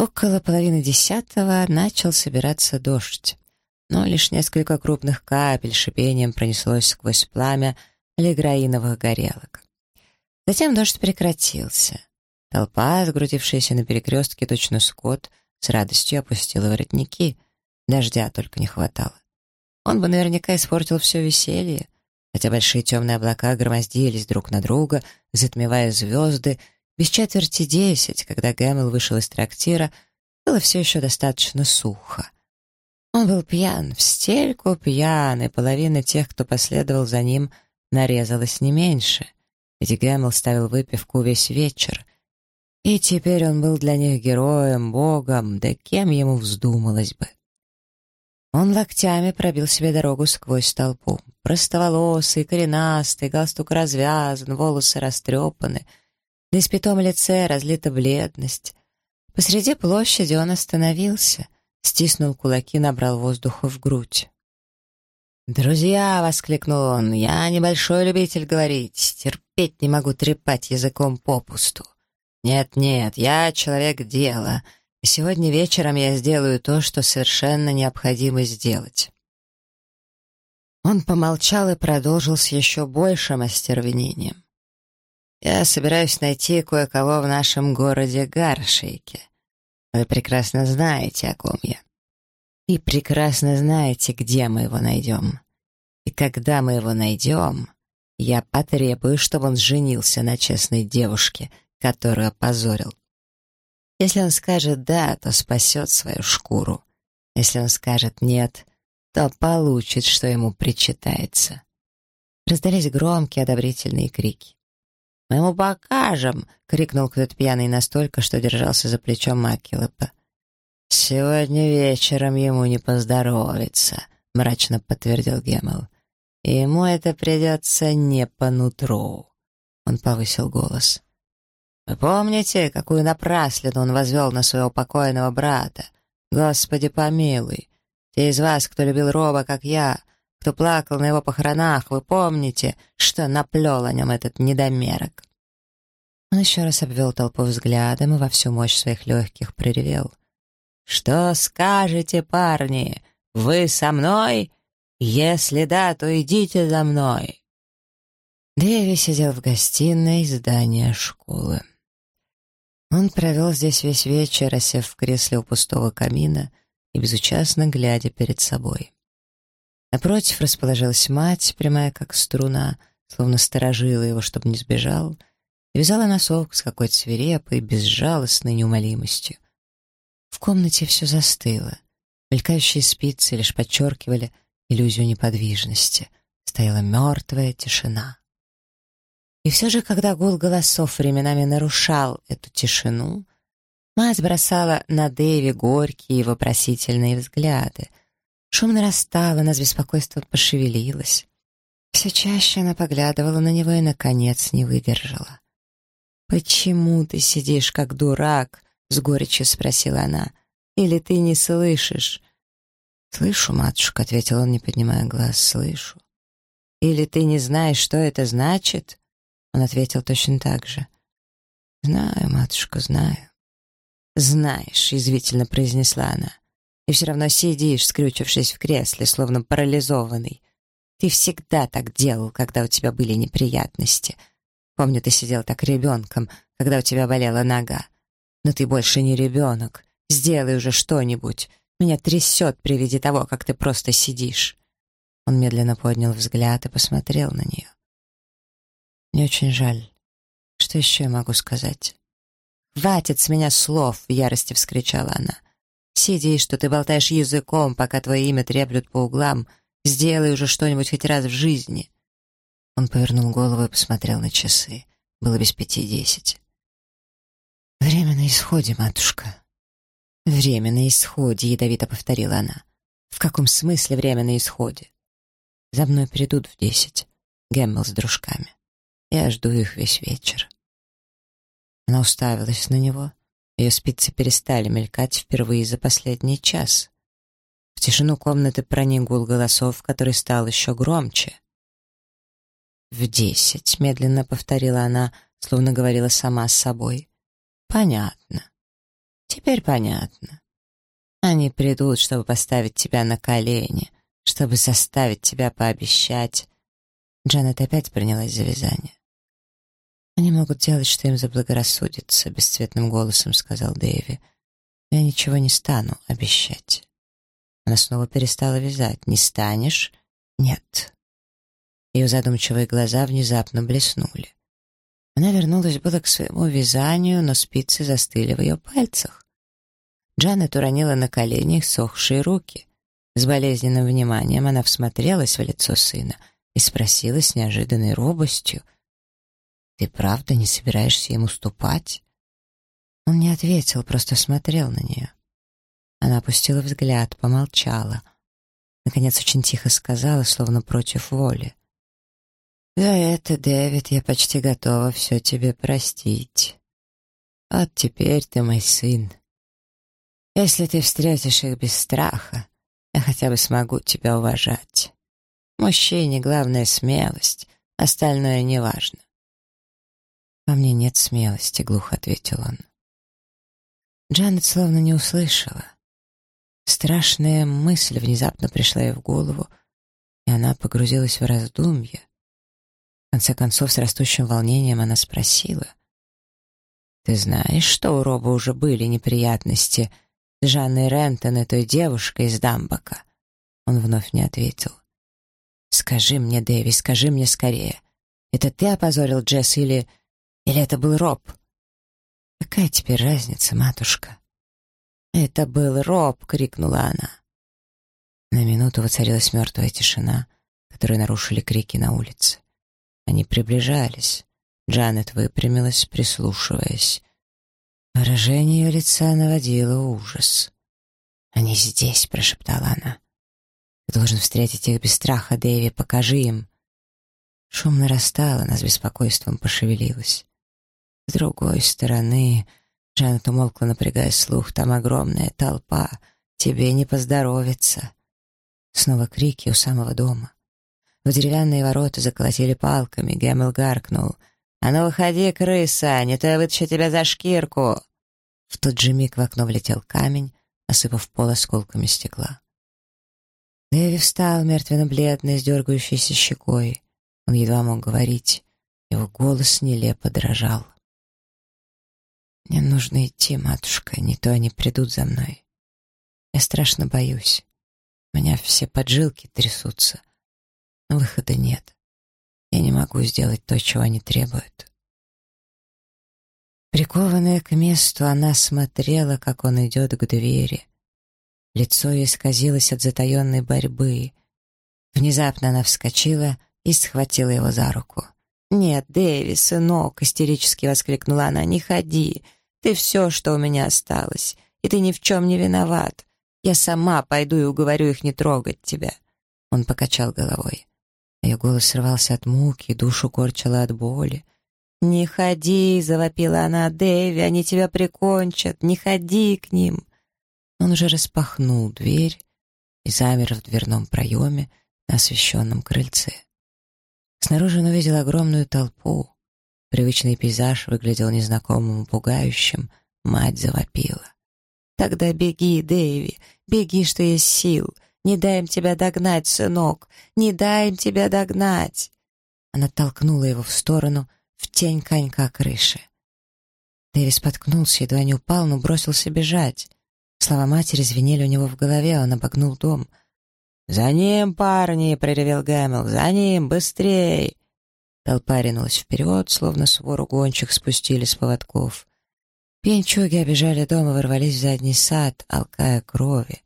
Около половины десятого начал собираться дождь, но лишь несколько крупных капель шипением пронеслось сквозь пламя леграиновых горелок. Затем дождь прекратился. Толпа, сгрудившаяся на перекрестке, точно скот, с радостью опустила воротники. Дождя только не хватало. Он бы наверняка испортил все веселье, хотя большие темные облака громоздились друг на друга, затмевая звезды, без четверти десять, когда Гэмэл вышел из трактира, было все еще достаточно сухо. Он был пьян, в стельку пьян, и половина тех, кто последовал за ним, нарезалась не меньше, ведь Гэмэл ставил выпивку весь вечер. И теперь он был для них героем, богом, да кем ему вздумалось бы. Он локтями пробил себе дорогу сквозь толпу. Простоволосый, коренастый, галстук развязан, волосы растрепаны — на испятом лице разлита бледность. Посреди площади он остановился, стиснул кулаки, набрал воздуха в грудь. «Друзья!» — воскликнул он. «Я небольшой любитель говорить, терпеть не могу трепать языком попусту. Нет-нет, я человек дела, и сегодня вечером я сделаю то, что совершенно необходимо сделать». Он помолчал и продолжил с еще большим остервенением. Я собираюсь найти кое-кого в нашем городе Гаршейке. Вы прекрасно знаете, о ком я. И прекрасно знаете, где мы его найдем. И когда мы его найдем, я потребую, чтобы он женился на честной девушке, которую опозорил. Если он скажет «да», то спасет свою шкуру. Если он скажет «нет», то получит, что ему причитается. Раздались громкие одобрительные крики. «Мы ему покажем!» — крикнул кто-то пьяный настолько, что держался за плечом Маккелопа. «Сегодня вечером ему не поздоровится», — мрачно подтвердил Гемел. «И ему это придется не по нутру». Он повысил голос. «Вы помните, какую напраслину он возвел на своего покойного брата? Господи помилуй! Те из вас, кто любил Роба, как я, кто плакал на его похоронах, вы помните, что наплел о нем этот недомерок?» Он еще раз обвел толпу взглядом и во всю мощь своих легких проревел. «Что скажете, парни? Вы со мной? Если да, то идите за мной!» Дэви сидел в гостиной здания школы. Он провел здесь весь вечер, осев в кресле у пустого камина и безучастно глядя перед собой. Напротив расположилась мать, прямая как струна, словно сторожила его, чтобы не сбежал, вязала носок с какой-то свирепой, безжалостной неумолимостью. В комнате все застыло. Мелькающие спицы лишь подчеркивали иллюзию неподвижности. Стояла мертвая тишина. И все же, когда гул голосов временами нарушал эту тишину, мать бросала на Дэви горькие и вопросительные взгляды — Шум нарастал, она с беспокойством пошевелилась. Все чаще она поглядывала на него и, наконец, не выдержала. «Почему ты сидишь, как дурак?» — с горечью спросила она. «Или ты не слышишь?» «Слышу, матушка», — ответил он, не поднимая глаз, — «слышу». «Или ты не знаешь, что это значит?» Он ответил точно так же. «Знаю, матушка, знаю». «Знаешь», — язвительно произнесла она и все равно сидишь, скрючившись в кресле, словно парализованный. Ты всегда так делал, когда у тебя были неприятности. Помню, ты сидел так ребенком, когда у тебя болела нога. Но ты больше не ребенок. Сделай уже что-нибудь. Меня трясет при виде того, как ты просто сидишь. Он медленно поднял взгляд и посмотрел на нее. Мне очень жаль. Что еще я могу сказать? «Хватит с меня слов!» — в ярости вскричала она. Сиди, что ты болтаешь языком, пока твое имя треплют по углам. Сделай уже что-нибудь хоть раз в жизни». Он повернул голову и посмотрел на часы. Было без пяти десять. «Время на исходе, матушка». «Время на исходе», — ядовито повторила она. «В каком смысле время на исходе?» «За мной придут в десять. Гэмбл с дружками. Я жду их весь вечер». Она уставилась на него, ее спицы перестали мелькать впервые за последний час. В тишину комнаты проник гул голосов, который стал еще громче. «В десять», — медленно повторила она, словно говорила сама с собой. «Понятно. Теперь понятно. Они придут, чтобы поставить тебя на колени, чтобы заставить тебя пообещать. Джанет опять принялась за вязание. «Они могут делать, что им заблагорассудится», — бесцветным голосом сказал Дэйви. «Я ничего не стану обещать». Она снова перестала вязать. «Не станешь?» «Нет». Ее задумчивые глаза внезапно блеснули. Она вернулась было к своему вязанию, но спицы застыли в ее пальцах. Джанет уронила на коленях сохшие руки. С болезненным вниманием она всмотрелась в лицо сына и спросила с неожиданной робостью, «Ты правда не собираешься ему уступать?» Он не ответил, просто смотрел на нее. Она опустила взгляд, помолчала. Наконец очень тихо сказала, словно против воли. «За это, Дэвид, я почти готова все тебе простить. Вот теперь ты мой сын. Если ты встретишь их без страха, я хотя бы смогу тебя уважать. Мужчине главная смелость, остальное неважно. «Во мне нет смелости», — глухо ответил он. Джанет словно не услышала. Страшная мысль внезапно пришла ей в голову, и она погрузилась в раздумье. В конце концов, с растущим волнением она спросила. «Ты знаешь, что у Роба уже были неприятности с Жанной Рентон и той девушкой из Дамбака?» Он вновь не ответил. «Скажи мне, Дэви, скажи мне скорее. Это ты опозорил Джесс или... или это был Роб?» «Какая теперь разница, матушка?» «Это был Роб!» — крикнула она. На минуту воцарилась мертвая тишина, которую нарушили крики на улице. Они приближались. Джанет выпрямилась, прислушиваясь. Выражение ее лица наводило ужас. «Они здесь», — прошептала она. «Ты должен встретить их без страха, Дэви, покажи им». Шум нарастал, она с беспокойством пошевелилась. С другой стороны, Джанет умолкла, напрягая слух, там огромная толпа, тебе не поздоровится. Снова крики у самого дома. В деревянные ворота заколотили палками, Гэмел гаркнул. «А ну выходи, крыса, не то я вытащу тебя за шкирку!» В тот же миг в окно влетел камень, осыпав пол осколками стекла. Дэви встал, мертвенно-бледный, с дергающейся щекой. Он едва мог говорить. Его голос нелепо дрожал. «Мне нужно идти, матушка, не то они придут за мной. Я страшно боюсь. У меня все поджилки трясутся. Выхода нет. Я не могу сделать то, чего они требуют». Прикованная к месту, она смотрела, как он идет к двери. Лицо ее исказилось от затаенной борьбы. Внезапно она вскочила и схватила его за руку. «Нет, Дэви, сынок!» — истерически воскликнула она. «Не ходи! Ты все, что у меня осталось, и ты ни в чем не виноват. Я сама пойду и уговорю их не трогать тебя». Он покачал головой. Ее голос срывался от муки, душу корчила от боли. «Не ходи!» — завопила она. «Дэви, они тебя прикончат! Не ходи к ним!» Он уже распахнул дверь и замер в дверном проеме на освещенном крыльце. Снаружи он увидел огромную толпу. Привычный пейзаж выглядел незнакомым и пугающим. Мать завопила. «Тогда беги, Дэви, беги, что есть сил. Не дай тебя догнать, сынок, не дай тебя догнать!» Она толкнула его в сторону, в тень конька крыши. Дэви споткнулся, едва не упал, но бросился бежать. Слова матери звенели у него в голове, он обогнул дом. «За ним, парни!» — проревел Гэмил. «За ним! Быстрей!» Толпа ринулась вперед, словно свору гончих спустили с поводков. Пьянчуги обижали дом и ворвались в задний сад, алкая крови.